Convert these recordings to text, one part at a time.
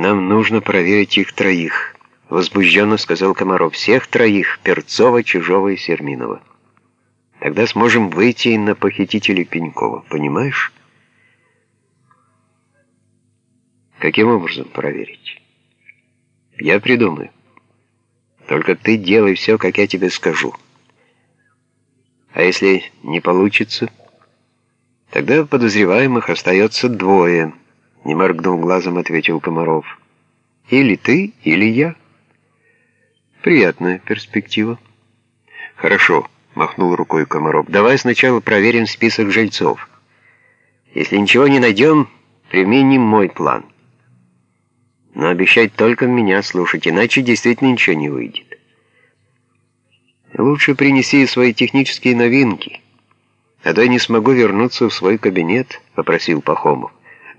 «Нам нужно проверить их троих», — возбужденно сказал Комаров. «Всех троих — Перцова, Чужого и Серминова. Тогда сможем выйти на похитителей Пенькова, понимаешь?» «Каким образом проверить?» «Я придумаю. Только ты делай все, как я тебе скажу. А если не получится, тогда подозреваемых остается двое». Не моргнув глазом, ответил Комаров. Или ты, или я. Приятная перспектива. Хорошо, махнул рукой Комаров. Давай сначала проверим список жильцов. Если ничего не найдем, применим мой план. Но обещать только меня слушать, иначе действительно ничего не выйдет. Лучше принеси свои технические новинки, а то я не смогу вернуться в свой кабинет, попросил Пахомов.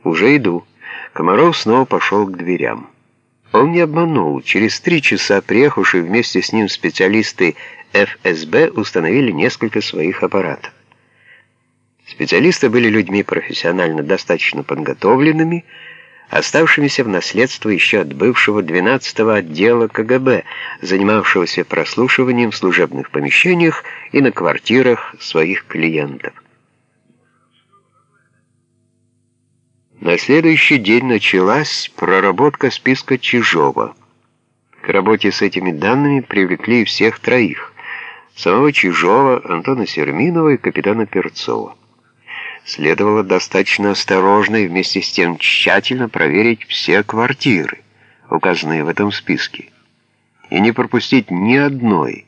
«Уже иду». Комаров снова пошел к дверям. Он не обманул. Через три часа приехавшие вместе с ним специалисты ФСБ установили несколько своих аппаратов. Специалисты были людьми профессионально достаточно подготовленными, оставшимися в наследство еще от бывшего 12-го отдела КГБ, занимавшегося прослушиванием в служебных помещениях и на квартирах своих клиентов. На следующий день началась проработка списка Чижова. К работе с этими данными привлекли всех троих. Самого Чижова, Антона Серминова и капитана Перцова. Следовало достаточно осторожно и вместе с тем тщательно проверить все квартиры, указанные в этом списке, и не пропустить ни одной,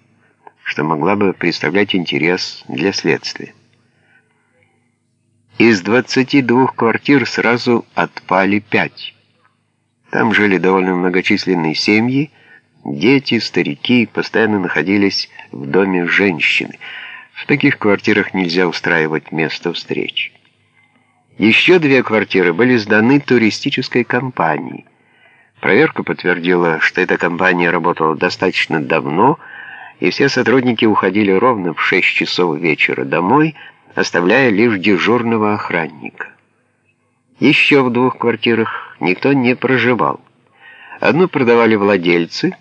что могла бы представлять интерес для следствия. Из 22 квартир сразу отпали 5. Там жили довольно многочисленные семьи, дети, старики постоянно находились в доме женщины. В таких квартирах нельзя устраивать место встреч. Еще две квартиры были сданы туристической компании. Проверка подтвердила, что эта компания работала достаточно давно, и все сотрудники уходили ровно в 6 часов вечера домой, оставляя лишь дежурного охранника. Еще в двух квартирах никто не проживал. Одну продавали владельцы,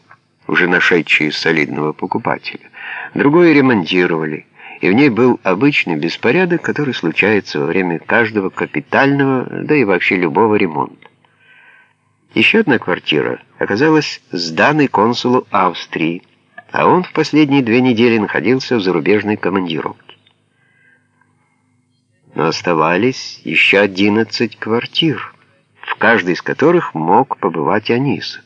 уже нашедшие солидного покупателя, другую ремонтировали, и в ней был обычный беспорядок, который случается во время каждого капитального, да и вообще любого ремонта. Еще одна квартира оказалась сданной консулу Австрии, а он в последние две недели находился в зарубежной командировке но оставались еще 11 квартир, в каждой из которых мог побывать Анисов.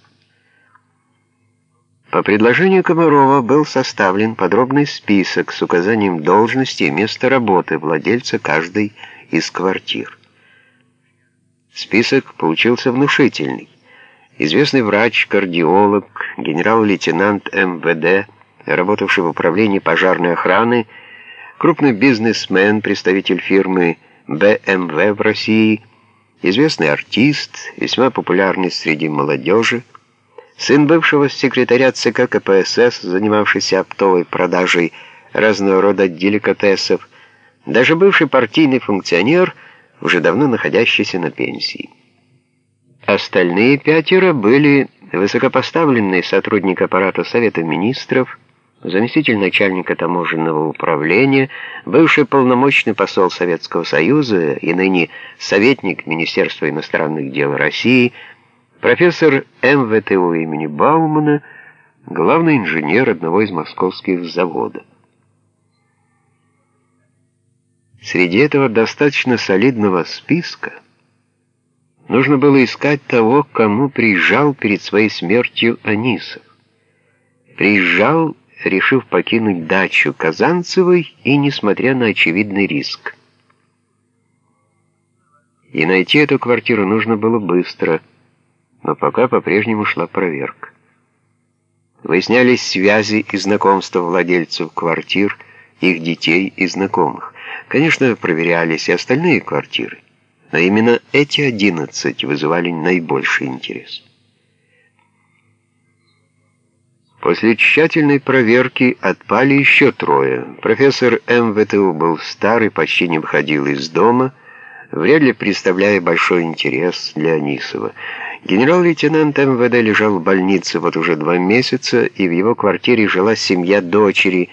По предложению Комарова был составлен подробный список с указанием должности и места работы владельца каждой из квартир. Список получился внушительный. Известный врач, кардиолог, генерал-лейтенант МВД, работавший в управлении пожарной охраны, крупный бизнесмен, представитель фирмы BMW в России, известный артист, весьма популярный среди молодежи, сын бывшего секретаря ЦК КПСС, занимавшийся оптовой продажей разного рода деликатесов, даже бывший партийный функционер, уже давно находящийся на пенсии. Остальные пятеро были высокопоставленный сотрудник аппарата Совета Министров, заместитель начальника таможенного управления, бывший полномочный посол Советского Союза и ныне советник Министерства иностранных дел России, профессор МВТУ имени Баумана, главный инженер одного из московских заводов. Среди этого достаточно солидного списка нужно было искать того, кому приезжал перед своей смертью Анисов. Приезжал решив покинуть дачу Казанцевой и несмотря на очевидный риск. И найти эту квартиру нужно было быстро, но пока по-прежнему шла проверка. Выяснялись связи и знакомства владельцев квартир, их детей и знакомых. Конечно, проверялись и остальные квартиры, но именно эти одиннадцать вызывали наибольший интерес. После тщательной проверки отпали еще трое. Профессор МВТУ был старый, почти не выходил из дома, вряд ли представляя большой интерес для Анисова. Генерал-лейтенант МВД лежал в больнице вот уже два месяца, и в его квартире жила семья дочери,